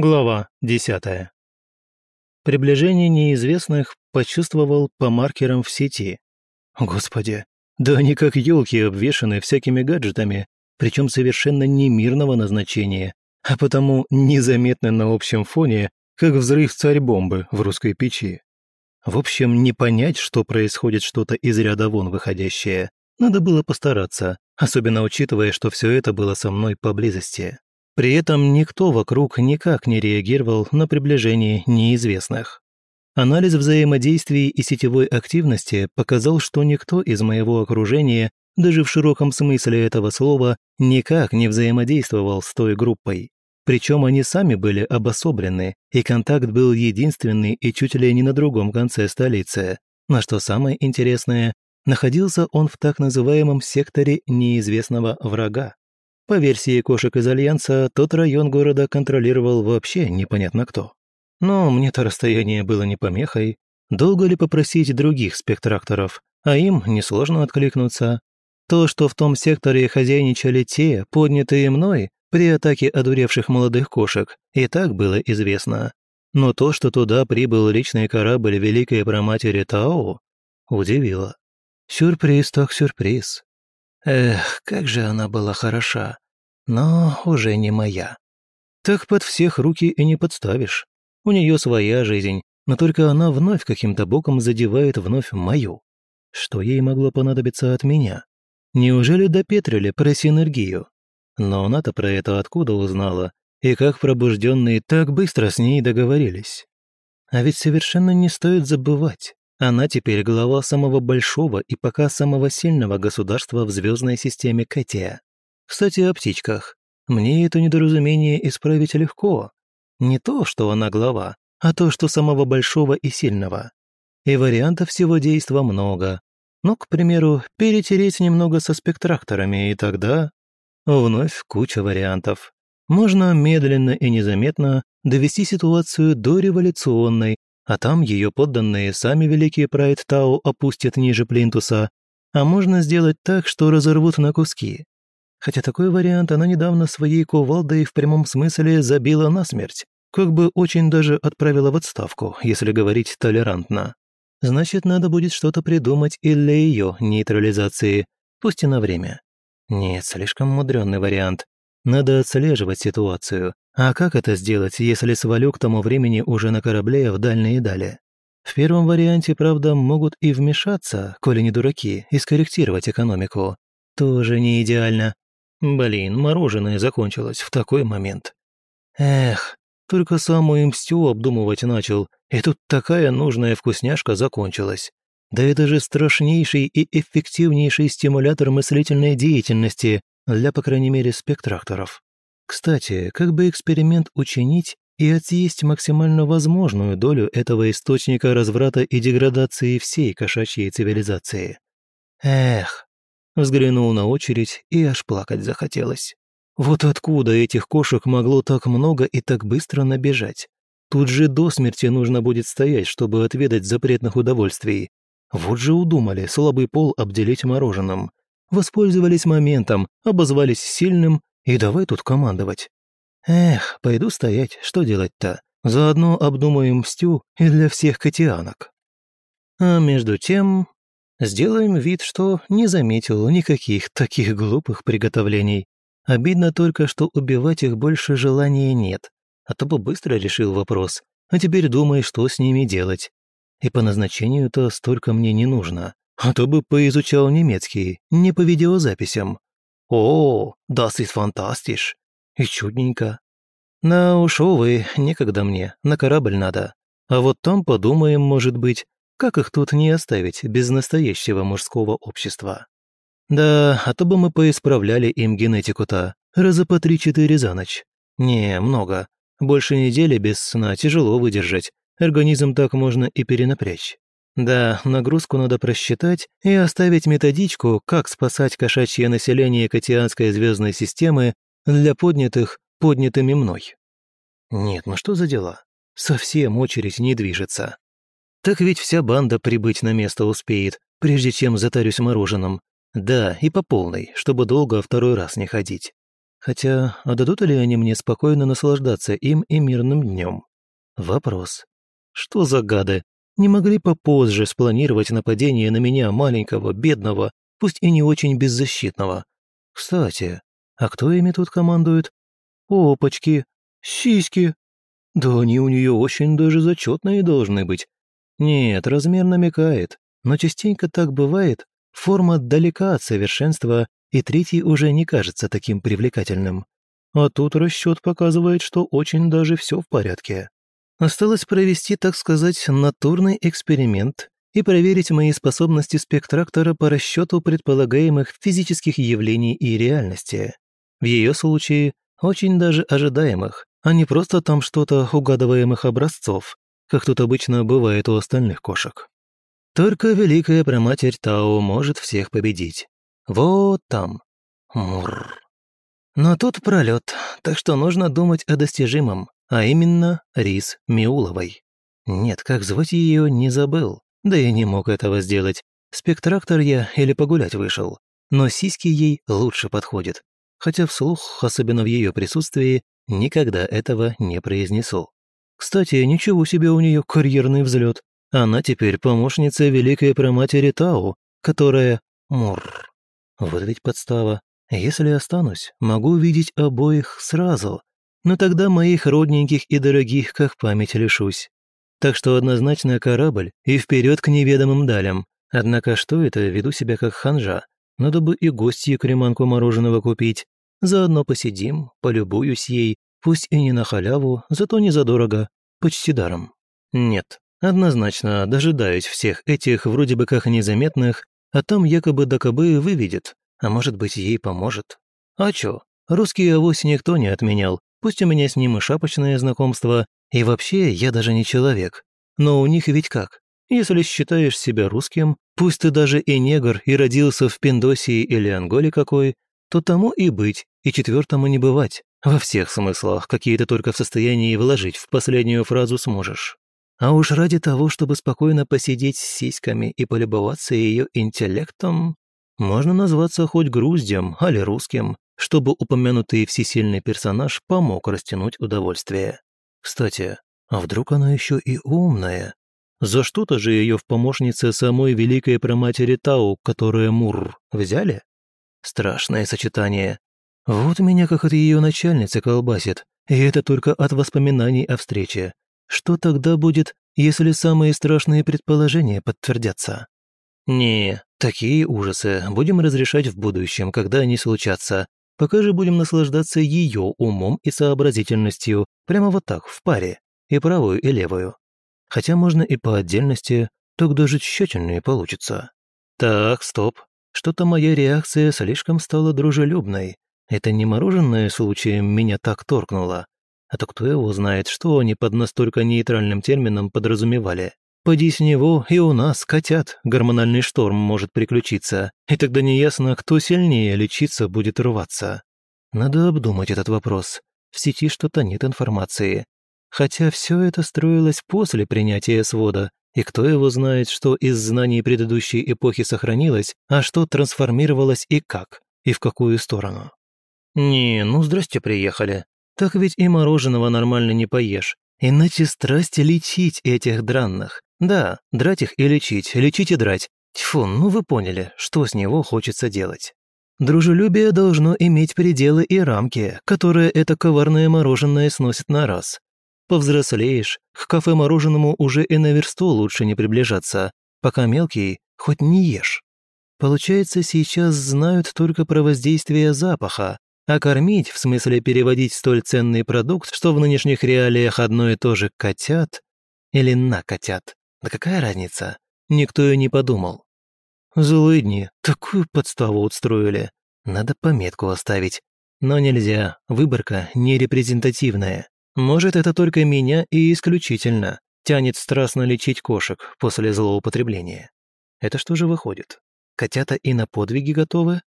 Глава 10. Приближение неизвестных почувствовал по маркерам в сети. Господи, да они как елки обвешаны всякими гаджетами, причем совершенно немирного назначения, а потому незаметны на общем фоне, как взрыв царь-бомбы в русской печи. В общем, не понять, что происходит что-то из ряда вон выходящее. Надо было постараться, особенно учитывая, что все это было со мной поблизости. При этом никто вокруг никак не реагировал на приближение неизвестных. Анализ взаимодействий и сетевой активности показал, что никто из моего окружения, даже в широком смысле этого слова, никак не взаимодействовал с той группой. Причем они сами были обособлены, и контакт был единственный и чуть ли не на другом конце столицы. На что самое интересное, находился он в так называемом секторе неизвестного врага. По версии кошек из Альянса, тот район города контролировал вообще непонятно кто. Но мне-то расстояние было не помехой. Долго ли попросить других спектракторов, а им несложно откликнуться. То, что в том секторе хозяйничали те, поднятые мной, при атаке одуревших молодых кошек, и так было известно. Но то, что туда прибыл личный корабль Великой Проматери Тао, удивило. Сюрприз так сюрприз. Эх, как же она была хороша, но уже не моя. Так под всех руки и не подставишь. У нее своя жизнь, но только она вновь каким-то боком задевает вновь мою. Что ей могло понадобиться от меня? Неужели допетрили про синергию? Но она-то про это откуда узнала? И как пробужденные так быстро с ней договорились? А ведь совершенно не стоит забывать. Она теперь глава самого большого и пока самого сильного государства в звездной системе Кэтия. Кстати, о птичках. Мне это недоразумение исправить легко. Не то, что она глава, а то, что самого большого и сильного. И вариантов всего действа много. Ну, к примеру, перетереть немного со спектракторами, и тогда... Вновь куча вариантов. Можно медленно и незаметно довести ситуацию до революционной, а там ее подданные сами великие Прайд Тау опустят ниже плинтуса, а можно сделать так, что разорвут на куски. Хотя такой вариант она недавно своей кувалдой в прямом смысле забила насмерть, как бы очень даже отправила в отставку, если говорить толерантно. Значит, надо будет что-то придумать и для ее нейтрализации, пусть и на время. Нет, слишком мудренный вариант. Надо отслеживать ситуацию, а как это сделать, если свалю к тому времени уже на корабле в дальние дали? В первом варианте, правда, могут и вмешаться, коли не дураки, и скорректировать экономику. Тоже не идеально. Блин, мороженое закончилось в такой момент. Эх, только самую мстю обдумывать начал, и тут такая нужная вкусняшка закончилась. Да это же страшнейший и эффективнейший стимулятор мыслительной деятельности для, по крайней мере, спектракторов. Кстати, как бы эксперимент учинить и отъесть максимально возможную долю этого источника разврата и деградации всей кошачьей цивилизации. Эх, взглянул на очередь и аж плакать захотелось. Вот откуда этих кошек могло так много и так быстро набежать? Тут же до смерти нужно будет стоять, чтобы отведать запретных удовольствий. Вот же удумали слабый пол обделить мороженым. Воспользовались моментом, обозвались сильным и давай тут командовать. Эх, пойду стоять, что делать-то? Заодно обдумаем мстю и для всех котианок. А между тем, сделаем вид, что не заметил никаких таких глупых приготовлений. Обидно только, что убивать их больше желания нет, а то бы быстро решил вопрос, а теперь думай, что с ними делать. И по назначению-то столько мне не нужно, а то бы поизучал немецкий, не по видеозаписям. «О, das ist fantastisch!» И чудненько. На уж, увы, некогда мне, на корабль надо. А вот там подумаем, может быть, как их тут не оставить без настоящего мужского общества. Да, а то бы мы поисправляли им генетику-то, раза по три-четыре за ночь. Не, много. Больше недели без сна тяжело выдержать, организм так можно и перенапрячь. Да, нагрузку надо просчитать и оставить методичку, как спасать кошачье население Катианской звездной системы для поднятых поднятыми мной. Нет, ну что за дела? Совсем очередь не движется. Так ведь вся банда прибыть на место успеет, прежде чем затарюсь мороженым. Да, и по полной, чтобы долго второй раз не ходить. Хотя, а дадут ли они мне спокойно наслаждаться им и мирным днем? Вопрос. Что за гады? Не могли попозже спланировать нападение на меня, маленького, бедного, пусть и не очень беззащитного? Кстати, а кто ими тут командует? Опачки, сиськи. Да они у нее очень даже зачетные должны быть. Нет, размер намекает, но частенько так бывает, форма далека от совершенства, и третий уже не кажется таким привлекательным. А тут расчет показывает, что очень даже все в порядке. Осталось провести, так сказать, натурный эксперимент и проверить мои способности спектрактора по расчету предполагаемых физических явлений и реальности. В ее случае очень даже ожидаемых, а не просто там что-то угадываемых образцов, как тут обычно бывает у остальных кошек. Только великая проматерь Тао может всех победить. Вот там. Мурр. Но тут пролет, так что нужно думать о достижимом, а именно Рис Миуловой. Нет, как звать ее, не забыл, да и не мог этого сделать. Спектрактор я или погулять вышел, но сиськи ей лучше подходят, хотя вслух, особенно в ее присутствии, никогда этого не произнесу. Кстати, ничего себе у нее карьерный взлет. Она теперь помощница великой проматери Тау, которая... Мур. Вот ведь подстава. Если останусь, могу видеть обоих сразу. Но тогда моих родненьких и дорогих как память лишусь. Так что однозначно корабль и вперед к неведомым далям. Однако что это, веду себя как ханжа. Надо бы и гостье креманку мороженого купить. Заодно посидим, полюбуюсь ей, пусть и не на халяву, зато не задорого, почти даром. Нет, однозначно дожидаюсь всех этих вроде бы как незаметных, а там якобы да кобы выведет, а может быть ей поможет. А чё, русский авось никто не отменял, пусть у меня с ним и шапочное знакомство, и вообще я даже не человек. Но у них ведь как? Если считаешь себя русским, пусть ты даже и негр, и родился в Пиндосии или Анголе какой, то тому и быть, и четвертому не бывать. Во всех смыслах, какие ты только в состоянии вложить в последнюю фразу сможешь. А уж ради того, чтобы спокойно посидеть с сиськами и полюбоваться ее интеллектом, можно назваться хоть груздем, али русским, чтобы упомянутый всесильный персонаж помог растянуть удовольствие. Кстати, а вдруг она еще и умная? За что-то же ее в помощнице самой великой проматери Тау, которая Мур, взяли? Страшное сочетание. Вот меня как от ее начальницы колбасит, и это только от воспоминаний о встрече. Что тогда будет, если самые страшные предположения подтвердятся? Не, такие ужасы будем разрешать в будущем, когда они случатся. Пока же будем наслаждаться ее умом и сообразительностью, прямо вот так, в паре, и правую, и левую. Хотя можно и по отдельности, так даже тщательнее получится. Так, стоп. Что-то моя реакция слишком стала дружелюбной. Это не мороженое случаем меня так торкнуло. А то кто его знает, что они под настолько нейтральным термином подразумевали. Поди с него, и у нас, котят, гормональный шторм может приключиться, и тогда неясно, кто сильнее лечиться будет рваться. Надо обдумать этот вопрос. В сети что-то нет информации. Хотя все это строилось после принятия свода, и кто его знает, что из знаний предыдущей эпохи сохранилось, а что трансформировалось и как, и в какую сторону. «Не, ну здрасте приехали. Так ведь и мороженого нормально не поешь. Иначе страсть лечить этих дранных. Да, драть их и лечить, лечить и драть. Тьфу, ну вы поняли, что с него хочется делать. Дружелюбие должно иметь пределы и рамки, которые это коварное мороженое сносит на раз. Повзрослеешь, к кафе-мороженому уже и на версту лучше не приближаться, пока мелкий хоть не ешь. Получается, сейчас знают только про воздействие запаха, а кормить, в смысле переводить столь ценный продукт, что в нынешних реалиях одно и то же котят или на котят, да какая разница? Никто и не подумал. Злыдни, такую подставу устроили. Надо пометку оставить. Но нельзя, выборка нерепрезентативная. Может, это только меня и исключительно тянет страстно лечить кошек после злоупотребления. Это что же выходит? Котята и на подвиги готовы,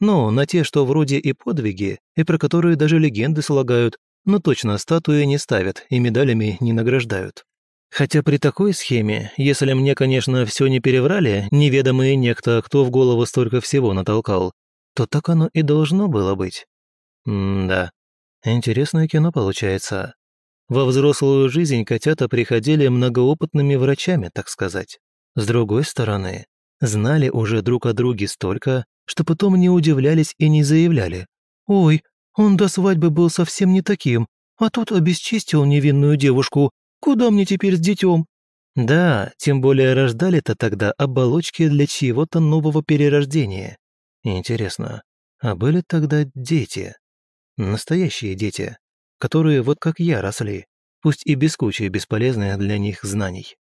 ну, на те, что вроде и подвиги, и про которые даже легенды слагают, но точно статуи не ставят и медалями не награждают. Хотя при такой схеме, если мне, конечно, все не переврали, неведомые некто, кто в голову столько всего натолкал, то так оно и должно было быть. М-да, интересное кино получается. Во взрослую жизнь котята приходили многоопытными врачами, так сказать. С другой стороны, знали уже друг о друге столько, что потом не удивлялись и не заявляли. «Ой, он до свадьбы был совсем не таким, а тут обесчистил невинную девушку. Куда мне теперь с детем?» Да, тем более рождали-то тогда оболочки для чьего-то нового перерождения. Интересно, а были тогда дети? Настоящие дети, которые вот как я росли, пусть и без кучи бесполезных для них знаний.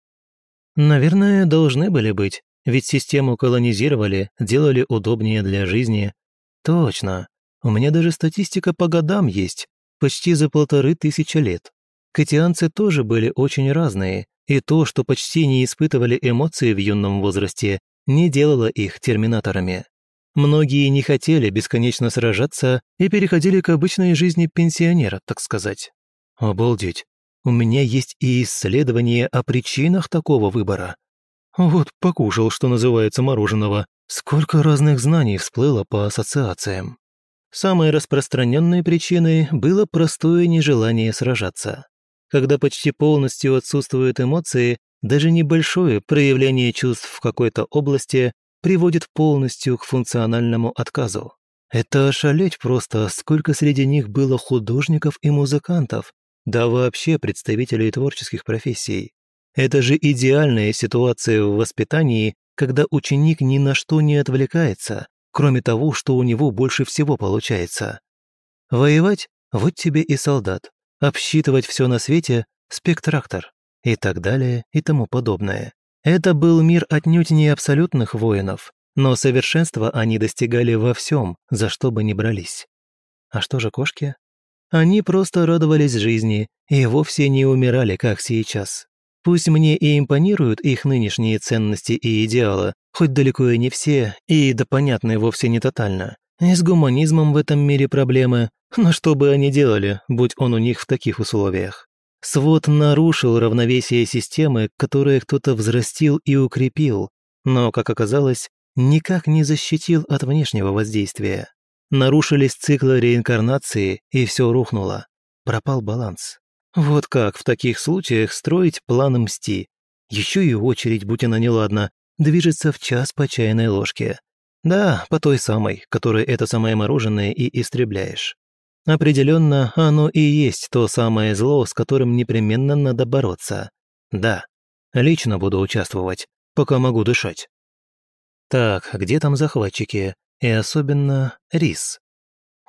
Наверное, должны были быть, ведь систему колонизировали, делали удобнее для жизни. Точно, у меня даже статистика по годам есть, почти за полторы тысячи лет. Катианцы тоже были очень разные, и то, что почти не испытывали эмоции в юном возрасте, не делало их терминаторами. Многие не хотели бесконечно сражаться и переходили к обычной жизни пенсионера, так сказать. Обалдеть, у меня есть и исследования о причинах такого выбора. Вот покушал, что называется, мороженого. Сколько разных знаний всплыло по ассоциациям. Самой распространенной причиной было простое нежелание сражаться. Когда почти полностью отсутствуют эмоции, даже небольшое проявление чувств в какой-то области приводит полностью к функциональному отказу. Это ошалеть просто, сколько среди них было художников и музыкантов, да вообще представителей творческих профессий. Это же идеальная ситуация в воспитании, когда ученик ни на что не отвлекается, кроме того, что у него больше всего получается. Воевать – вот тебе и солдат, обсчитывать все на свете – спектрактор и так далее и тому подобное. Это был мир отнюдь не абсолютных воинов, но совершенства они достигали во всем, за что бы ни брались. А что же кошки? Они просто радовались жизни и вовсе не умирали, как сейчас. Пусть мне и импонируют их нынешние ценности и идеалы, хоть далеко и не все, и да понятны вовсе не тотально. И с гуманизмом в этом мире проблемы, но что бы они делали, будь он у них в таких условиях? Свод нарушил равновесие системы, которое кто-то взрастил и укрепил, но, как оказалось, никак не защитил от внешнего воздействия. Нарушились циклы реинкарнации, и все рухнуло. Пропал баланс. Вот как в таких случаях строить план мсти? Еще и очередь, будь она неладна, движется в час по чайной ложке. Да, по той самой, которой это самое мороженое и истребляешь. Определенно, оно и есть то самое зло, с которым непременно надо бороться. Да, лично буду участвовать, пока могу дышать. Так, где там захватчики? И особенно Рис.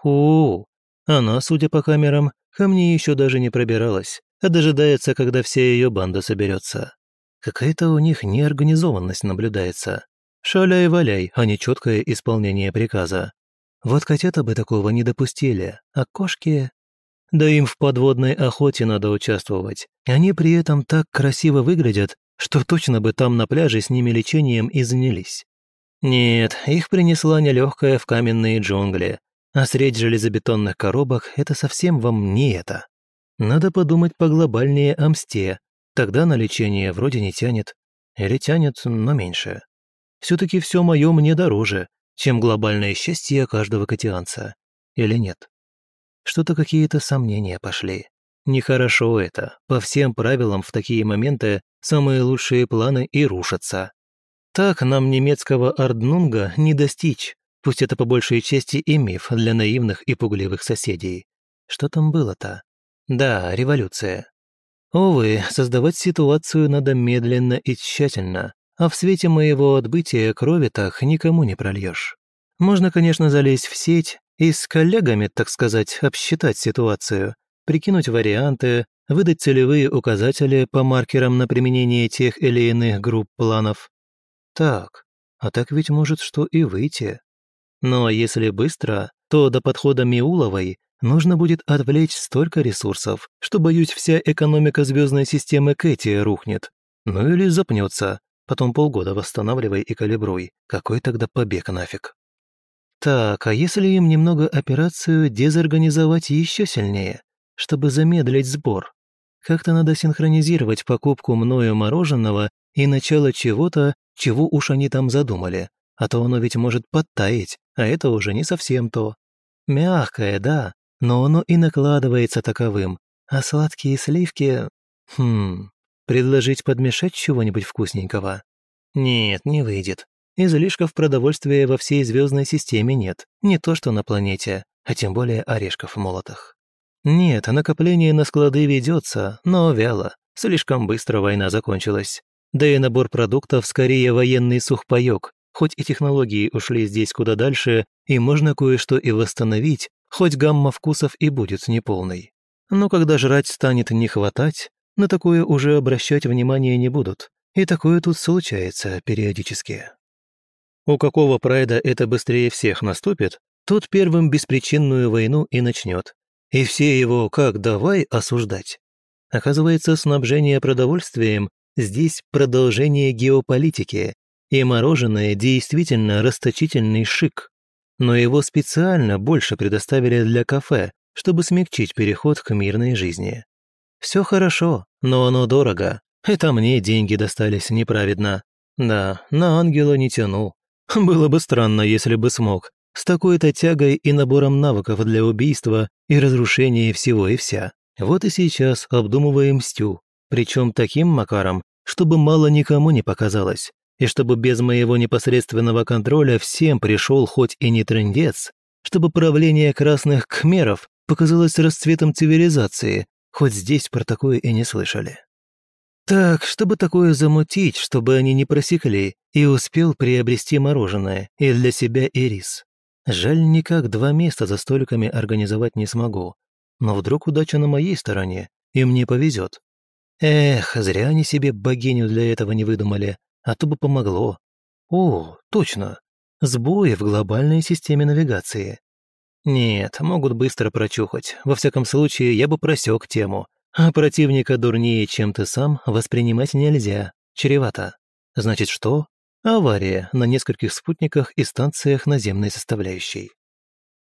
У, она, судя по камерам, Ко мне еще даже не пробиралась, а дожидается, когда вся ее банда соберется. Какая-то у них неорганизованность наблюдается. Шаляй-валяй, а не четкое исполнение приказа. Вот котята бы такого не допустили, а кошки... Да им в подводной охоте надо участвовать. Они при этом так красиво выглядят, что точно бы там на пляже с ними лечением и занялись. Нет, их принесла нелегкая в каменные джунгли, а средь железобетонных коробок это совсем вам не это. Надо подумать поглобальнее о мсте, тогда на лечение вроде не тянет. Или тянет, но меньше. Все-таки все мое мне дороже, чем глобальное счастье каждого катианца. Или нет? Что-то какие-то сомнения пошли. Нехорошо это. По всем правилам в такие моменты самые лучшие планы и рушатся. Так нам немецкого Арднунга не достичь, Пусть это по большей части и миф для наивных и пугливых соседей. Что там было-то? Да, революция. Увы, создавать ситуацию надо медленно и тщательно, а в свете моего отбытия крови так никому не прольешь. Можно, конечно, залезть в сеть и с коллегами, так сказать, обсчитать ситуацию, прикинуть варианты, выдать целевые указатели по маркерам на применение тех или иных групп планов. Так, а так ведь может что и выйти. Но если быстро, то до подхода Миуловой нужно будет отвлечь столько ресурсов, что, боюсь, вся экономика звездной системы Кэти рухнет. Ну или запнется. Потом полгода восстанавливай и калибруй. Какой тогда побег нафиг? Так, а если им немного операцию дезорганизовать еще сильнее, чтобы замедлить сбор? Как-то надо синхронизировать покупку мною мороженого и начало чего-то, чего уж они там задумали, а то оно ведь может подтаять, а это уже не совсем то. Мягкое, да, но оно и накладывается таковым, а сладкие сливки... Хм... Предложить подмешать чего-нибудь вкусненького? Нет, не выйдет. Излишков продовольствия во всей звездной системе нет, не то что на планете, а тем более орешков молотых. Нет, накопление на склады ведется, но вяло. Слишком быстро война закончилась. Да и набор продуктов скорее военный сухпайок, хоть и технологии ушли здесь куда дальше, и можно кое-что и восстановить, хоть гамма вкусов и будет неполной. Но когда жрать станет не хватать, на такое уже обращать внимание не будут. И такое тут случается периодически. У какого прайда это быстрее всех наступит, тот первым беспричинную войну и начнет. И все его как давай осуждать. Оказывается, снабжение продовольствием здесь продолжение геополитики, и мороженое действительно расточительный шик. Но его специально больше предоставили для кафе, чтобы смягчить переход к мирной жизни. Все хорошо, но оно дорого. Это мне деньги достались неправедно. Да, на ангела не тяну. Было бы странно, если бы смог. С такой-то тягой и набором навыков для убийства и разрушения всего и вся. Вот и сейчас обдумываем Стю, причем таким макаром, чтобы мало никому не показалось, и чтобы без моего непосредственного контроля всем пришел хоть и не трындец, чтобы правление красных кхмеров показалось расцветом цивилизации, хоть здесь про такое и не слышали. Так, чтобы такое замутить, чтобы они не просекли, и успел приобрести мороженое и для себя и рис. Жаль, никак два места за столиками организовать не смогу. Но вдруг удача на моей стороне, и мне повезет. Эх, зря они себе богиню для этого не выдумали, а то бы помогло. О, точно, сбои в глобальной системе навигации. Нет, могут быстро прочухать. Во всяком случае, я бы просек тему. А противника дурнее, чем ты сам, воспринимать нельзя. Чревато. Значит, что? Авария на нескольких спутниках и станциях наземной составляющей.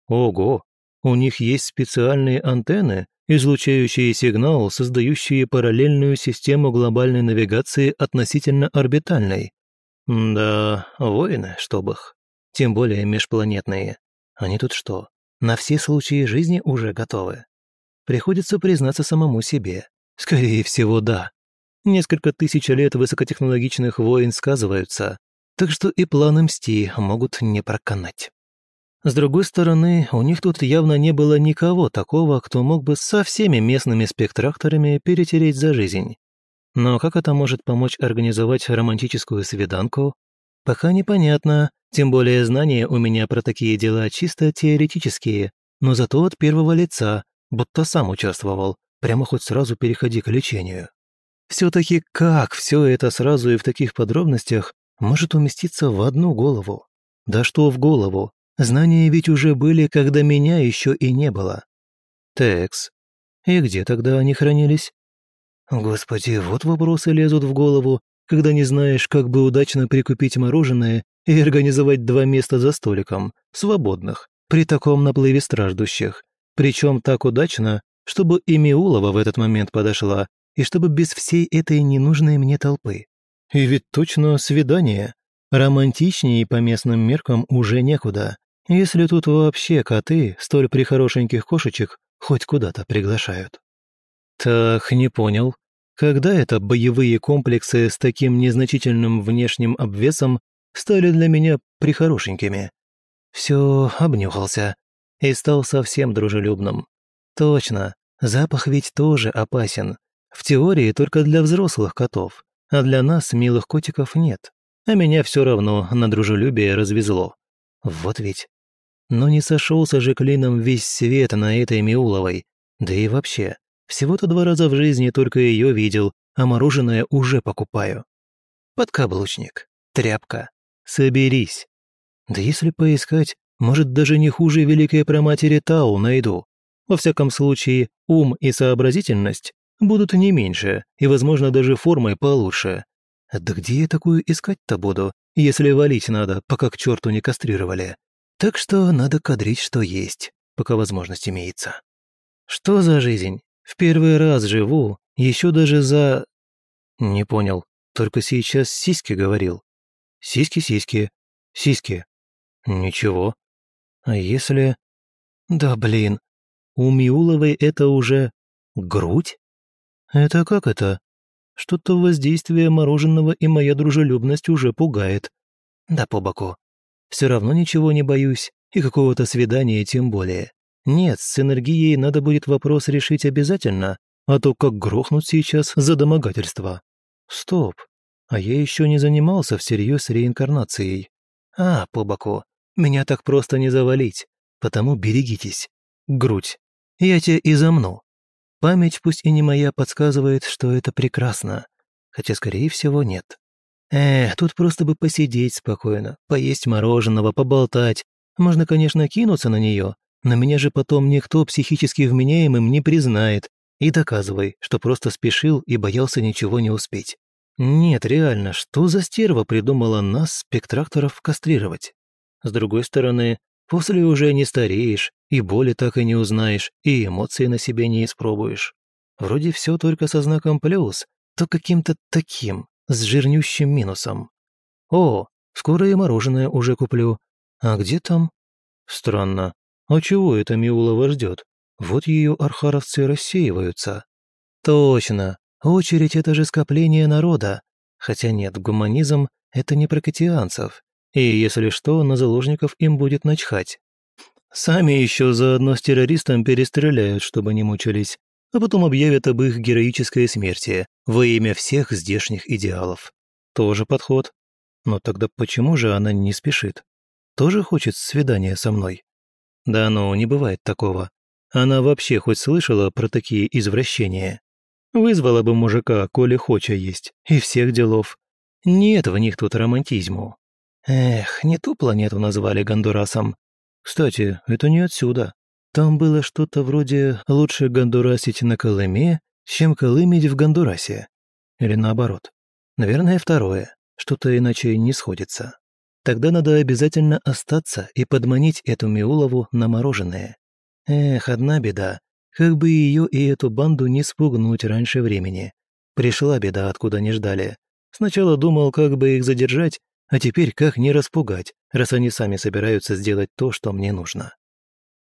Ого, у них есть специальные антенны, излучающие сигнал, создающие параллельную систему глобальной навигации относительно орбитальной. Да, воины, чтоб их. Тем более межпланетные. Они тут что, на все случаи жизни уже готовы? Приходится признаться самому себе. Скорее всего, да. Несколько тысяч лет высокотехнологичных войн сказываются, так что и планы мсти могут не проканать. С другой стороны, у них тут явно не было никого такого, кто мог бы со всеми местными спектракторами перетереть за жизнь. Но как это может помочь организовать романтическую свиданку? Пока непонятно, тем более знания у меня про такие дела чисто теоретические, но зато от первого лица, будто сам участвовал, прямо хоть сразу переходи к лечению. Все-таки как все это сразу и в таких подробностях может уместиться в одну голову? Да что в голову, Знания ведь уже были, когда меня еще и не было. Текс. И где тогда они хранились? Господи, вот вопросы лезут в голову, когда не знаешь, как бы удачно прикупить мороженое и организовать два места за столиком, свободных, при таком наплыве страждущих. Причем так удачно, чтобы и Миулова в этот момент подошла, и чтобы без всей этой ненужной мне толпы. И ведь точно свидание. Романтичнее по местным меркам уже некуда, если тут вообще коты, столь прихорошеньких кошечек, хоть куда-то приглашают. Так, не понял. Когда это боевые комплексы с таким незначительным внешним обвесом стали для меня прихорошенькими? Все обнюхался и стал совсем дружелюбным. Точно, запах ведь тоже опасен. В теории только для взрослых котов, а для нас милых котиков нет а меня все равно на дружелюбие развезло. Вот ведь. Но не сошелся же клином весь свет на этой Миуловой. Да и вообще, всего-то два раза в жизни только ее видел, а мороженое уже покупаю. Подкаблучник, тряпка, соберись. Да если поискать, может, даже не хуже великой проматери Тау найду. Во всяком случае, ум и сообразительность будут не меньше и, возможно, даже формой получше. Да где я такую искать-то буду, если валить надо, пока к черту не кастрировали? Так что надо кадрить, что есть, пока возможность имеется. Что за жизнь? В первый раз живу, еще даже за... Не понял, только сейчас сиськи говорил. Сиськи-сиськи, сиськи. Ничего. А если... Да блин, у Миуловой это уже грудь? Это как это? Что-то воздействие мороженого и моя дружелюбность уже пугает. Да по боку. Все равно ничего не боюсь, и какого-то свидания тем более. Нет, с энергией надо будет вопрос решить обязательно, а то как грохнуть сейчас за домогательство. Стоп, а я еще не занимался всерьез реинкарнацией. А, по боку, меня так просто не завалить, потому берегитесь. Грудь. Я тебя и замну. Память, пусть и не моя, подсказывает, что это прекрасно. Хотя, скорее всего, нет. Эх, тут просто бы посидеть спокойно, поесть мороженого, поболтать. Можно, конечно, кинуться на нее, но меня же потом никто психически вменяемым не признает. И доказывай, что просто спешил и боялся ничего не успеть. Нет, реально, что за стерва придумала нас, спектракторов, кастрировать? С другой стороны, После уже не стареешь, и боли так и не узнаешь, и эмоции на себе не испробуешь. Вроде все только со знаком плюс, то каким-то таким, с жирнющим минусом. О, скоро и мороженое уже куплю. А где там? Странно. А чего это Миулова ждет? Вот ее архаровцы рассеиваются. Точно. Очередь — это же скопление народа. Хотя нет, гуманизм — это не про катианцев. И если что, на заложников им будет начхать. Сами еще заодно с террористом перестреляют, чтобы не мучились, а потом объявят об их героической смерти во имя всех здешних идеалов. Тоже подход. Но тогда почему же она не спешит? Тоже хочет свидания со мной? Да ну, не бывает такого. Она вообще хоть слышала про такие извращения? Вызвала бы мужика, коли хоча есть, и всех делов. Нет в них тут романтизму. Эх, не ту планету назвали Гондурасом. Кстати, это не отсюда. Там было что-то вроде «лучше гондурасить на Колыме, чем колымить в Гондурасе». Или наоборот. Наверное, второе. Что-то иначе не сходится. Тогда надо обязательно остаться и подманить эту Миулову на мороженое. Эх, одна беда. Как бы ее и эту банду не спугнуть раньше времени. Пришла беда, откуда не ждали. Сначала думал, как бы их задержать, а теперь как не распугать, раз они сами собираются сделать то, что мне нужно?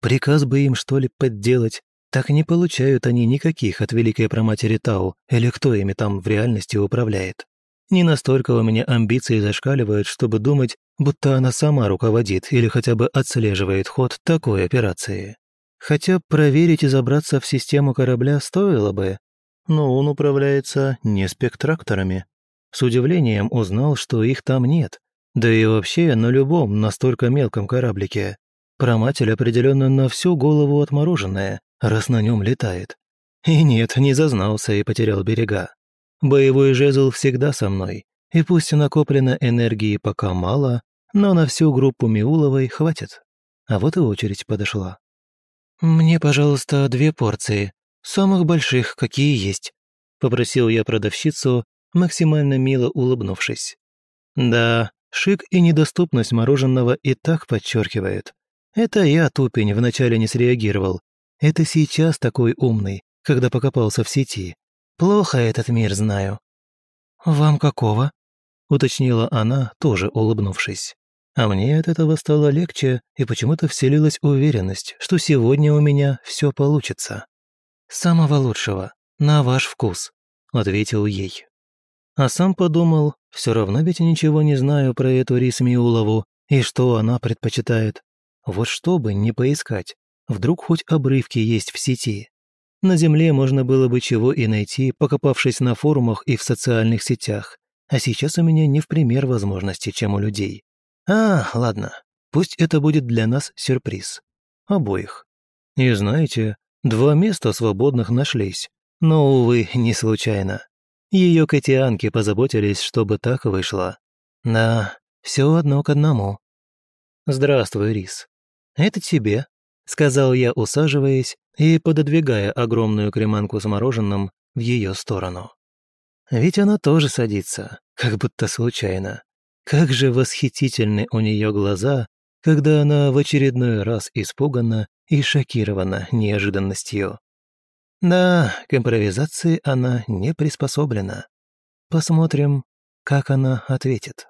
Приказ бы им, что ли, подделать? Так не получают они никаких от великой проматери Тау, или кто ими там в реальности управляет. Не настолько у меня амбиции зашкаливают, чтобы думать, будто она сама руководит или хотя бы отслеживает ход такой операции. Хотя проверить и забраться в систему корабля стоило бы, но он управляется не спектракторами. С удивлением узнал, что их там нет. Да и вообще на любом настолько мелком кораблике. Проматель определенно на всю голову отмороженная, раз на нем летает. И нет, не зазнался и потерял берега. Боевой жезл всегда со мной, и пусть накоплено энергии пока мало, но на всю группу Миуловой хватит. А вот и очередь подошла. «Мне, пожалуйста, две порции, самых больших, какие есть», — попросил я продавщицу, максимально мило улыбнувшись. Да, шик и недоступность мороженого и так подчеркивает. Это я, тупень, вначале не среагировал. Это сейчас такой умный, когда покопался в сети. Плохо этот мир знаю. «Вам какого?» — уточнила она, тоже улыбнувшись. А мне от этого стало легче, и почему-то вселилась уверенность, что сегодня у меня все получится. «Самого лучшего, на ваш вкус», — ответил ей. А сам подумал, все равно ведь ничего не знаю про эту Рисмиулову и что она предпочитает. Вот чтобы не поискать, вдруг хоть обрывки есть в сети. На Земле можно было бы чего и найти, покопавшись на форумах и в социальных сетях. А сейчас у меня не в пример возможности, чем у людей. А, ладно, пусть это будет для нас сюрприз. Обоих. И знаете, два места свободных нашлись. Но, увы, не случайно. Ее котианки позаботились, чтобы так вышло. Да, все одно к одному. «Здравствуй, Рис. Это тебе», — сказал я, усаживаясь и пододвигая огромную креманку с мороженым в ее сторону. Ведь она тоже садится, как будто случайно. Как же восхитительны у нее глаза, когда она в очередной раз испугана и шокирована неожиданностью. Да, к импровизации она не приспособлена. Посмотрим, как она ответит.